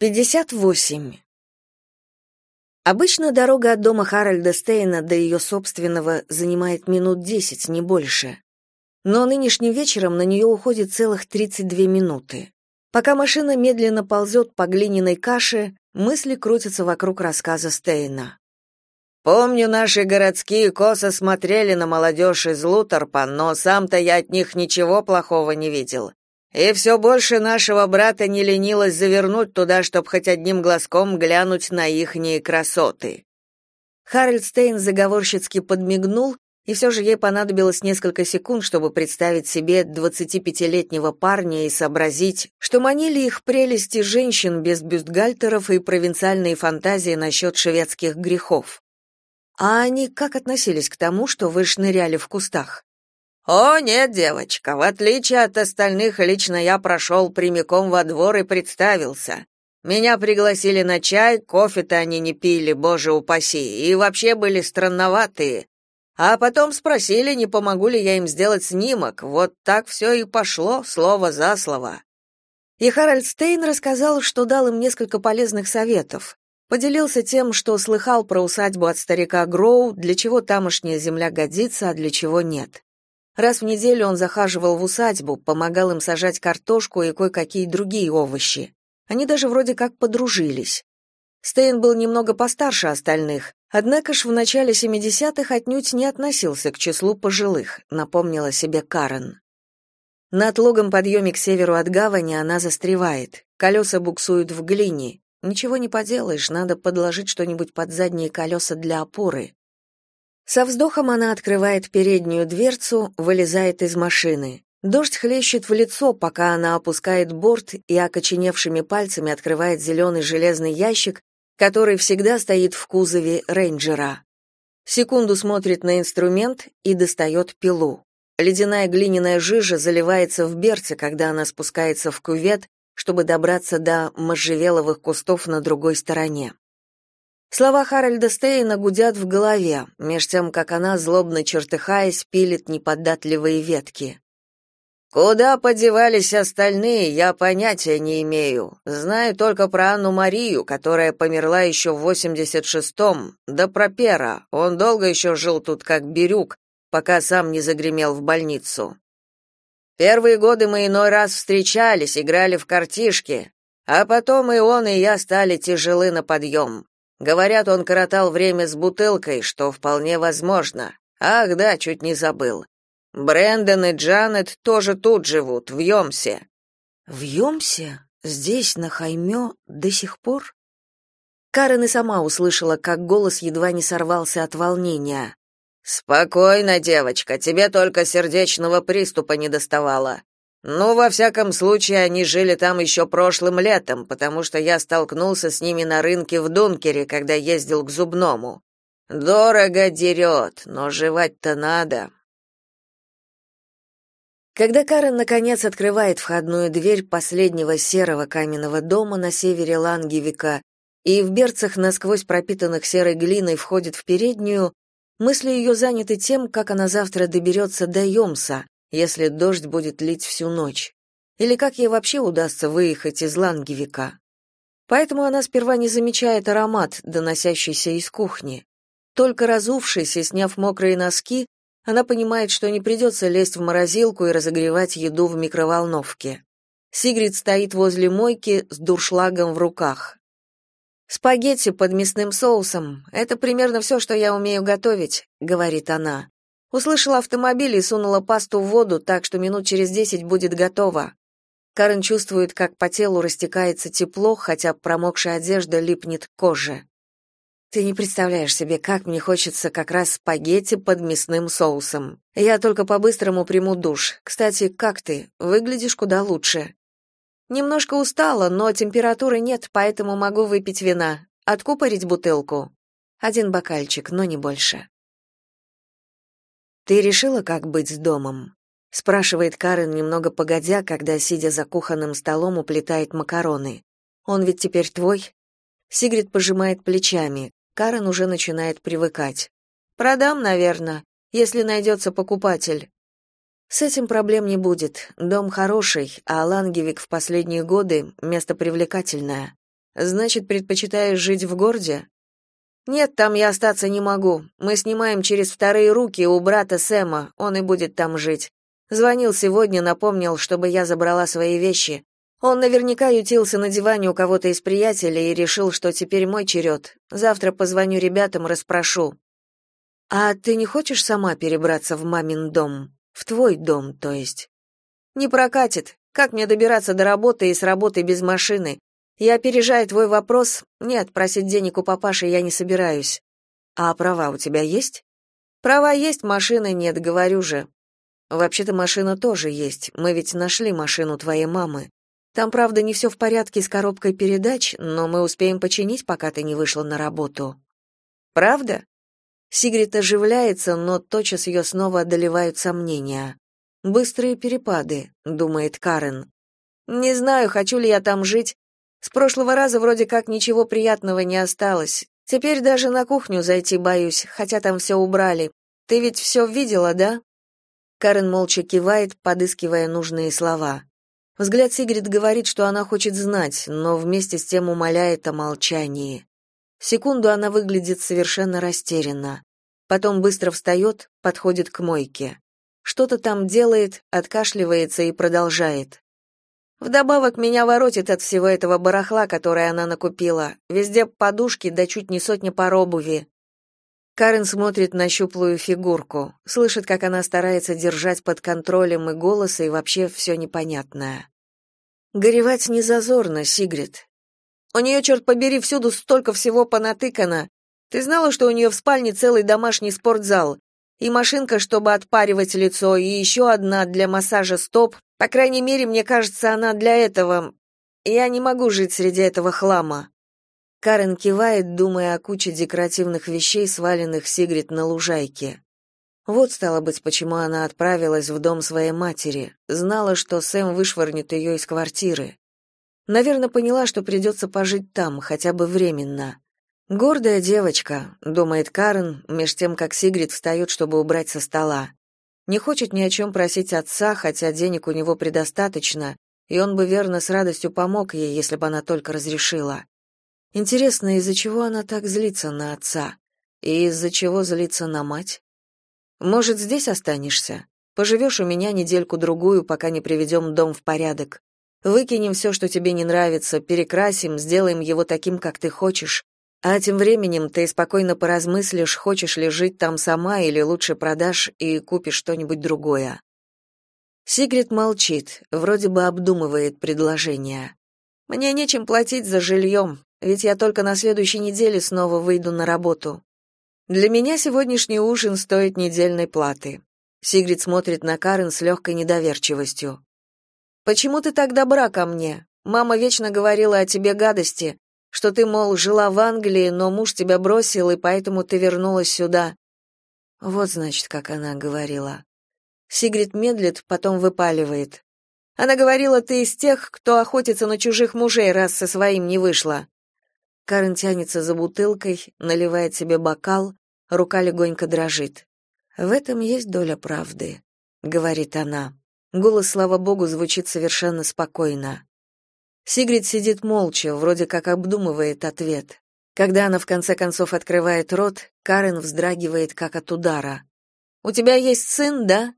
58. Обычно дорога от дома Харальда Стейна до ее собственного занимает минут 10, не больше. Но нынешним вечером на нее уходит целых 32 минуты. Пока машина медленно ползет по глиняной каше, мысли крутятся вокруг рассказа Стейна. «Помню, наши городские косо смотрели на молодежь из Лутерпа, но сам-то я от них ничего плохого не видел. И все больше нашего брата не ленилось завернуть туда, чтобы хоть одним глазком глянуть на ихние красоты. Харальд Стейн заговорщицки подмигнул, и все же ей понадобилось несколько секунд, чтобы представить себе 25-летнего парня и сообразить, что манили их прелести женщин без бюстгальтеров и провинциальные фантазии насчет шведских грехов. А они как относились к тому, что вы шныряли в кустах? «О, нет, девочка, в отличие от остальных, лично я прошел прямиком во двор и представился. Меня пригласили на чай, кофе-то они не пили, боже упаси, и вообще были странноватые. А потом спросили, не помогу ли я им сделать снимок. Вот так все и пошло, слово за слово». И Харальд Стейн рассказал, что дал им несколько полезных советов. Поделился тем, что слыхал про усадьбу от старика Гроу, для чего тамошняя земля годится, а для чего нет. Раз в неделю он захаживал в усадьбу, помогал им сажать картошку и кое-какие другие овощи. Они даже вроде как подружились. Стейн был немного постарше остальных, однако ж в начале 70-х отнюдь не относился к числу пожилых, напомнила себе Карен. На отлогом подъеме к северу от гавани она застревает. Колеса буксуют в глине. Ничего не поделаешь, надо подложить что-нибудь под задние колеса для опоры. Со вздохом она открывает переднюю дверцу, вылезает из машины. Дождь хлещет в лицо, пока она опускает борт и окоченевшими пальцами открывает зеленый железный ящик, который всегда стоит в кузове рейнджера. Секунду смотрит на инструмент и достает пилу. Ледяная глиняная жижа заливается в берце, когда она спускается в кювет, чтобы добраться до можжевеловых кустов на другой стороне. Слова Харальда Стейна гудят в голове, меж тем, как она, злобно чертыхаясь, пилит неподатливые ветки. «Куда подевались остальные, я понятия не имею. Знаю только про Анну Марию, которая померла еще в 86-м, да про Пера. Он долго еще жил тут как бирюк, пока сам не загремел в больницу. Первые годы мы иной раз встречались, играли в картишки, а потом и он, и я стали тяжелы на подъем. Говорят, он коротал время с бутылкой, что вполне возможно. Ах, да, чуть не забыл. Брэндон и Джанет тоже тут живут, в Йомсе. В Йомсе? Здесь, на Хайме, до сих пор? Карен и сама услышала, как голос едва не сорвался от волнения. «Спокойно, девочка, тебе только сердечного приступа не доставало. Ну, во всяком случае, они жили там еще прошлым летом, потому что я столкнулся с ними на рынке в Дункере, когда ездил к зубному. Дорого дерет, но жевать-то надо. Когда Карен наконец открывает входную дверь последнего серого каменного дома на севере Лангевика и в берцах насквозь пропитанных серой глиной входит в переднюю, мысли ее заняты тем, как она завтра доберется до Йомса, если дождь будет лить всю ночь? Или как ей вообще удастся выехать из Лангевика? Поэтому она сперва не замечает аромат, доносящийся из кухни. Только разувшись и сняв мокрые носки, она понимает, что не придется лезть в морозилку и разогревать еду в микроволновке. Сигрид стоит возле мойки с дуршлагом в руках. «Спагетти под мясным соусом — это примерно все, что я умею готовить», — говорит она. Услышала автомобиль и сунула пасту в воду, так что минут через десять будет готово. Карен чувствует, как по телу растекается тепло, хотя промокшая одежда липнет к коже. Ты не представляешь себе, как мне хочется как раз спагетти под мясным соусом. Я только по-быстрому приму душ. Кстати, как ты? Выглядишь куда лучше. Немножко устала, но температуры нет, поэтому могу выпить вина. Откупорить бутылку. Один бокальчик, но не больше. Ты решила, как быть с домом? спрашивает Карен немного погодя, когда сидя за кухонным столом уплетает макароны. Он ведь теперь твой? Сигрид пожимает плечами. Карен уже начинает привыкать. Продам, наверное, если найдется покупатель. С этим проблем не будет. Дом хороший, а Лангевик в последние годы место привлекательное. Значит, предпочитаешь жить в городе? Нет, там я остаться не могу. Мы снимаем через вторые руки у брата Сэма, он и будет там жить. Звонил сегодня, напомнил, чтобы я забрала свои вещи. Он наверняка ютился на диване у кого-то из приятелей и решил, что теперь мой черед. Завтра позвоню ребятам, расспрошу. А ты не хочешь сама перебраться в мамин дом? В твой дом, то есть? Не прокатит. Как мне добираться до работы и с работы без машины? Я опережаю твой вопрос. Нет, просить денег у папаши я не собираюсь. А права у тебя есть? Права есть, машины нет, говорю же. Вообще-то машина тоже есть. Мы ведь нашли машину твоей мамы. Там, правда, не все в порядке с коробкой передач, но мы успеем починить, пока ты не вышла на работу. Правда? Сигрид оживляется, но тотчас ее снова одолевают сомнения. Быстрые перепады, думает Карен. Не знаю, хочу ли я там жить. С прошлого раза вроде как ничего приятного не осталось. Теперь даже на кухню зайти боюсь, хотя там все убрали. Ты ведь все видела, да? Карен молча кивает, подыскивая нужные слова. Взгляд Сигрид говорит, что она хочет знать, но вместе с тем умоляет о молчании. Секунду она выглядит совершенно растерянно. Потом быстро встает, подходит к мойке. Что-то там делает, откашливается и продолжает. Вдобавок меня воротит от всего этого барахла, которое она накупила. Везде подушки, да чуть не сотня пар обуви. Карен смотрит на щуплую фигурку, слышит, как она старается держать под контролем и голос, и вообще все непонятное. Горевать не зазорно, Сигрид. У нее, черт побери, всюду столько всего понатыкано. Ты знала, что у нее в спальне целый домашний спортзал? И машинка, чтобы отпаривать лицо, и еще одна для массажа стоп, по крайней мере, мне кажется, она для этого. Я не могу жить среди этого хлама. Карен кивает, думая о куче декоративных вещей, сваленных Сигрид на лужайке. Вот стало быть, почему она отправилась в дом своей матери. Знала, что Сэм вышвырнет ее из квартиры. Наверное, поняла, что придется пожить там, хотя бы временно. Гордая девочка, думает Карен, меж тем как Сигрид встает, чтобы убрать со стола. Не хочет ни о чем просить отца, хотя денег у него предостаточно, и он бы верно с радостью помог ей, если бы она только разрешила. Интересно, из-за чего она так злится на отца? И из-за чего злится на мать? Может, здесь останешься? Поживешь у меня недельку-другую, пока не приведем дом в порядок. Выкинем все, что тебе не нравится, перекрасим, сделаем его таким, как ты хочешь, а тем временем ты спокойно поразмыслишь, хочешь ли жить там сама или лучше продашь и купишь что-нибудь другое. Сигрид молчит, вроде бы обдумывает предложение. Мне нечем платить за жильем, ведь я только на следующей неделе снова выйду на работу. Для меня сегодняшний ужин стоит недельной платы. Сигрид смотрит на Карен с легкой недоверчивостью. Почему ты так добра ко мне? Мама вечно говорила о тебе гадости, что ты, мол, жила в Англии, но муж тебя бросил, и поэтому ты вернулась сюда. Вот, значит, как она говорила. Сигрид медлит, потом выпаливает. Она говорила, ты из тех, кто охотится на чужих мужей, раз со своим не вышла. Карен тянется за бутылкой, наливает себе бокал, рука легонько дрожит. В этом есть доля правды, говорит она. Голос, слава богу, звучит совершенно спокойно. Сигрид сидит молча, вроде как обдумывает ответ. Когда она в конце концов открывает рот, Карен вздрагивает как от удара. У тебя есть сын, да?